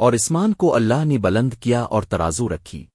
اور اسمان کو اللہ نے بلند کیا اور ترازو رکھی۔